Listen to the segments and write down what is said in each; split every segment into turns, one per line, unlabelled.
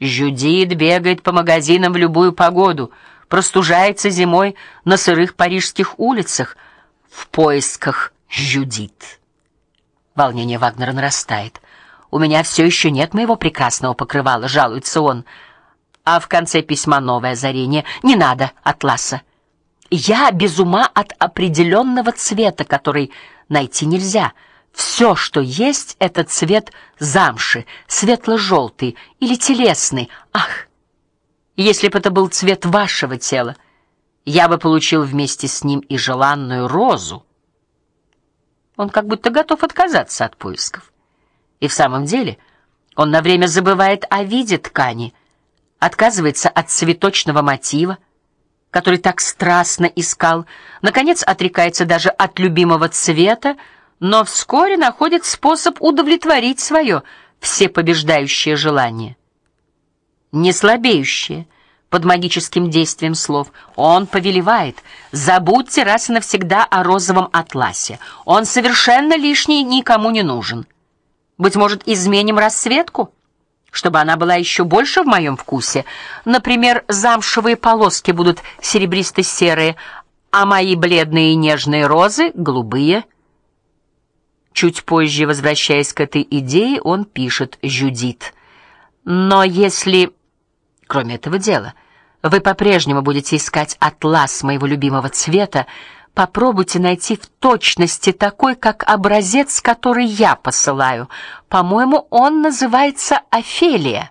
Жюдит бегает по магазинам в любую погоду, простужается зимой на сырых парижских улицах в поисках Жюдит. Волнение Вагнера нарастает. У меня все еще нет моего прекрасного покрывала, жалуется он. А в конце письма новое озарение. Не надо атласа. Я без ума от определенного цвета, который найти нельзя. Все, что есть, это цвет замши, светло желтый или телесный. Ах. Если бы это был цвет вашего тела, я бы получил вместе с ним и желанную розу. Он как будто готов отказаться от поисков. И в самом деле, он на время забывает о виде ткани, отказывается от цветочного мотива, который так страстно искал, наконец отрекается даже от любимого цвета, но вскоре находит способ удовлетворить свое всепобеждающее желание. Не слабеющее под магическим действием слов. Он повелевает: "Забудьте раз и навсегда о розовом атласе. Он совершенно лишний, никому не нужен. Быть может, изменим расцветку, чтобы она была еще больше в моем вкусе. Например, замшевые полоски будут серебристо-серые, а мои бледные и нежные розы голубые". Чуть позже, возвращаясь к этой идее, он пишет Жюдит: "Но если, кроме этого дела, вы по-прежнему будете искать атлас моего любимого цвета, попробуйте найти в точности такой, как образец, который я посылаю. По-моему, он называется Офелия.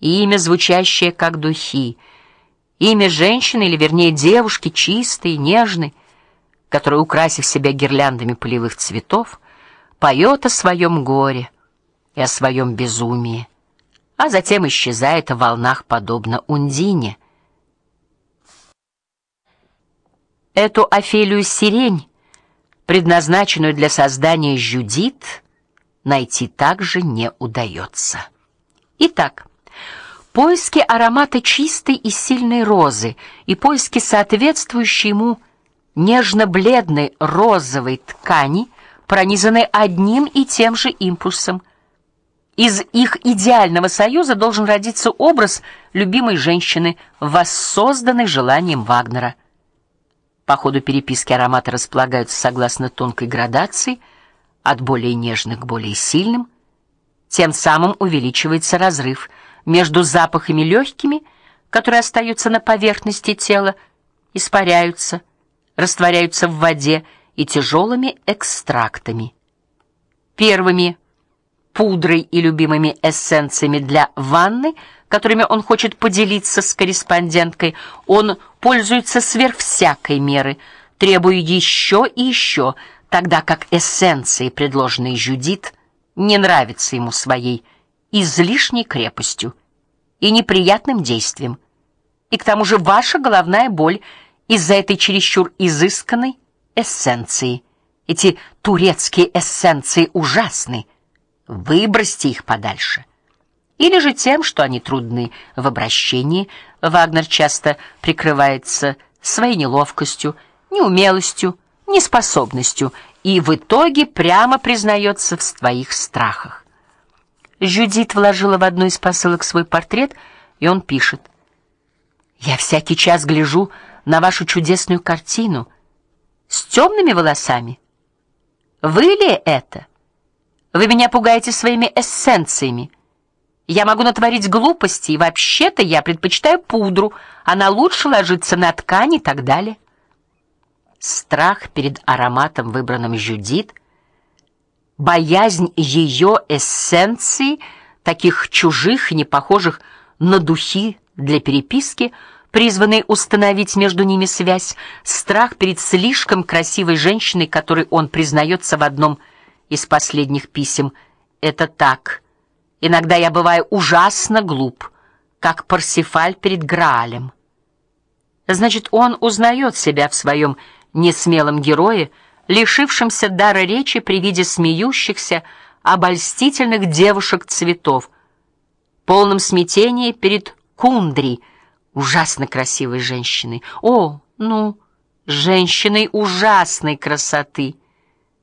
Имя звучащее как духи. Имя женщины или вернее девушки чистой, нежной который, украсив себя гирляндами полевых цветов, поет о своем горе и о своем безумии, а затем исчезает в волнах подобно Ундине. Эту Офелию сирень, предназначенную для создания Жюдит, найти также не удается. Итак, поиски аромата чистой и сильной розы и поиски соответствующей ему нежно-бледной розовой ткани, пронизанной одним и тем же импульсом. Из их идеального союза должен родиться образ любимой женщины, воссозданный желанием Вагнера. По ходу переписки ароматы располагаются согласно тонкой градации от более нежных к более сильным. Тем самым увеличивается разрыв между запахами легкими, которые остаются на поверхности тела, испаряются, растворяются в воде и тяжелыми экстрактами. Первыми пудрой и любимыми эссенциями для ванны, которыми он хочет поделиться с корреспонденткой, он пользуется сверх всякой меры, требуя еще и еще, тогда как эссенции, предложенные Жюдит, не нравятся ему своей излишней крепостью и неприятным действием. И к тому же ваша головная боль из-за этой чересчур изысканной эссенции. Эти турецкие эссенции ужасны. Выбросьте их подальше. Или же тем, что они трудны в обращении. Вагнер часто прикрывается своей неловкостью, неумелостью, неспособностью и в итоге прямо признается в своих страхах. Жюдит вложила в одну из посылок свой портрет, и он пишет: "Я всякий час гляжу на вашу чудесную картину с темными волосами. Вы ли это? Вы меня пугаете своими эссенциями. Я могу натворить глупости, и вообще-то я предпочитаю пудру, она лучше ложится на ткань и так далее. Страх перед ароматом, выбранным Жюдит, боязнь ее эссенций, таких чужих и не похожих на духи для переписки — призванный установить между ними связь, страх перед слишком красивой женщиной, которой он признается в одном из последних писем. Это так. Иногда я бываю ужасно глуп, как Парсифаль перед Граалем. Значит, он узнает себя в своем несмелом герое, лишившемся дара речи при виде смеющихся, обольстительных девушек-цветов, полном смятении перед Кундри — ужасно красивой женщиной. О, ну, женщиной ужасной красоты,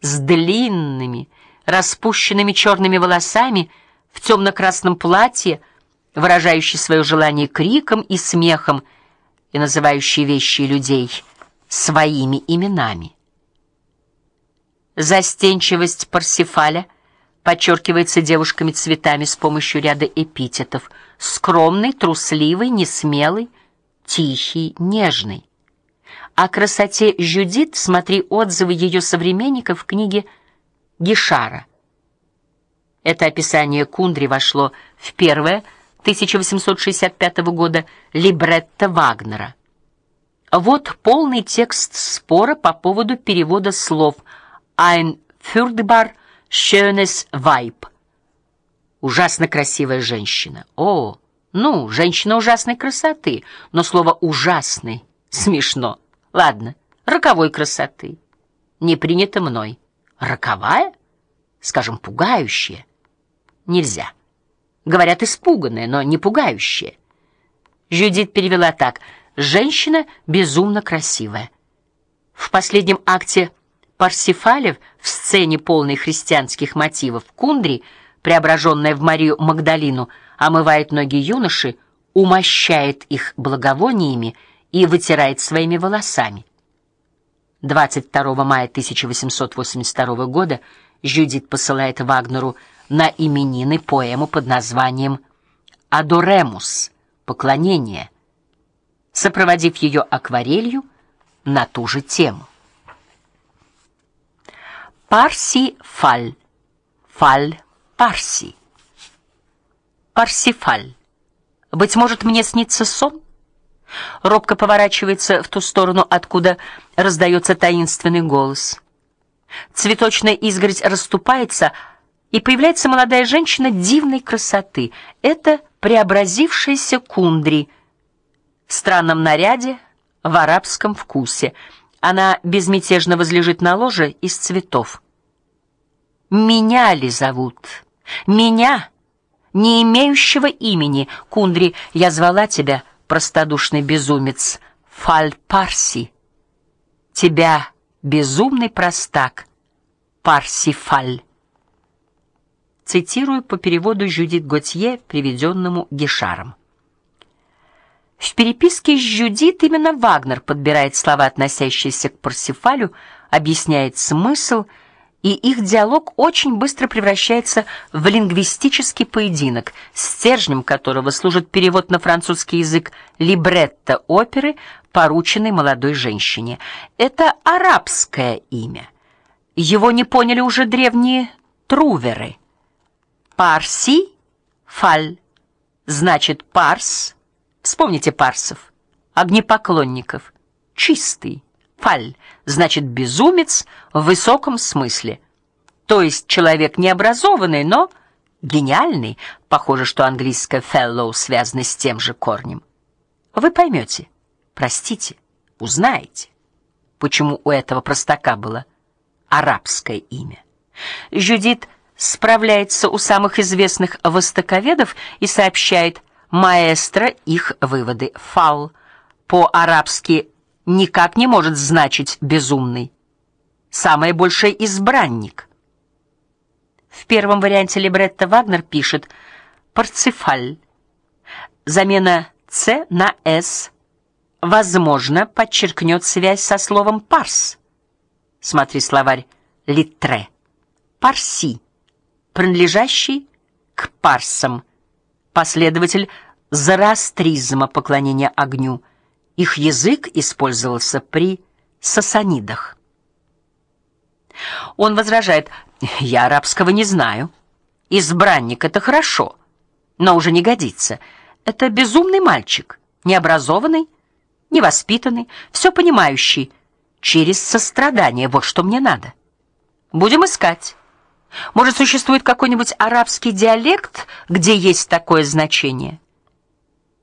с длинными, распущенными черными волосами, в темно красном платье, выражающий свое желание криком и смехом и называющий вещи и людей своими именами. Застенчивость Парсифаля подчеркивается девушками цветами с помощью ряда эпитетов: скромный, трусливый, несмелый, тихий, нежный. О красоте Жюдит смотри отзывы ее современников в книге Гишара. Это описание Кундри вошло в первое 1865 года либретто Вагнера. Вот полный текст спора по поводу перевода слов Ein furchtbar schönes Weib. Ужасно красивая женщина. О, ну, женщина ужасной красоты, но слово ужасный смешно. Ладно, роковой красоты. Не принято мной. Роковая? Скажем, пугающая. Нельзя. Говорят, испуганная, но не пугающая. Жюдит перевела так: женщина безумно красивая. В последнем акте Парсифалев в сцене полной христианских мотивов Кундри, преображенная в Марию Магдалину, омывает ноги юноши, умощает их благовониями и вытирает своими волосами. 22 мая 1882 года Жюдит посылает Вагнеру на именины поэму под названием Адоремус поклонение, сопроводив ее акварелью на ту же тему. Парси фаль. Фаль парси. Парсифаль. Быть может, мне снится сон? Робко поворачивается в ту сторону, откуда раздается таинственный голос. Цветочная изгородь расступается, и появляется молодая женщина дивной красоты. Это преобразившаяся Кундри в странном наряде, в арабском вкусе. Она безмятежно возлежит на ложе из цветов. Меня ли зовут? Меня, не имеющего имени, Кундри, я звала тебя, простодушный безумец, Фаль-Парси. Тебя, безумный простак, Парсифаль. Цитирую по переводу Жюдит Готье, приведенному Гишаром. Переписке с Жюдит именно Вагнер подбирает слова, относящиеся к Парсифалю, объясняет смысл, и их диалог очень быстро превращается в лингвистический поединок, стержнем которого служит перевод на французский язык либретто оперы, порученной молодой женщине. Это арабское имя. Его не поняли уже древние труверы. Парси фаль значит парс. Вспомните парсов, огнепоклонников. Чистый фаль значит безумец в высоком смысле. То есть человек необразованный, но гениальный. Похоже, что английское fellow связано с тем же корнем. Вы поймете, простите, узнаете, почему у этого простака было арабское имя. Жюдит справляется у самых известных востоковедов и сообщает маэстро их выводы. Фал по-арабски никак не может значить безумный. Самое большее избранник. В первом варианте либретто Вагнер пишет Парцифаль. Замена с на с возможно подчеркнет связь со словом парс. Смотри словарь Литре. Парси принадлежащий к парсам, последователь зороастризма поклонения огню. Их язык использовался при сасанидах. Он возражает: "Я арабского не знаю. Избранник это хорошо, но уже не годится. Это безумный мальчик, необразованный, невоспитанный, все понимающий, через сострадание. Вот что мне надо. Будем искать. Может, существует какой-нибудь арабский диалект, где есть такое значение?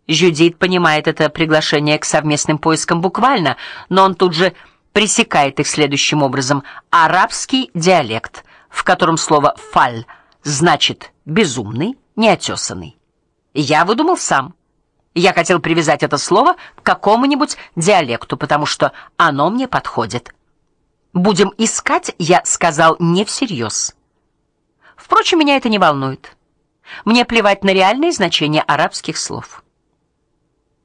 Жюдит понимает это приглашение к совместным поискам буквально, но он тут же пресекает их следующим образом: арабский диалект, в котором слово фаль значит безумный, неотесанный. Я выдумал сам. Я хотел привязать это слово к какому-нибудь диалекту, потому что оно мне подходит. Будем искать, я сказал не всерьез. Впрочем, меня это не волнует. Мне плевать на реальное значение арабских слов.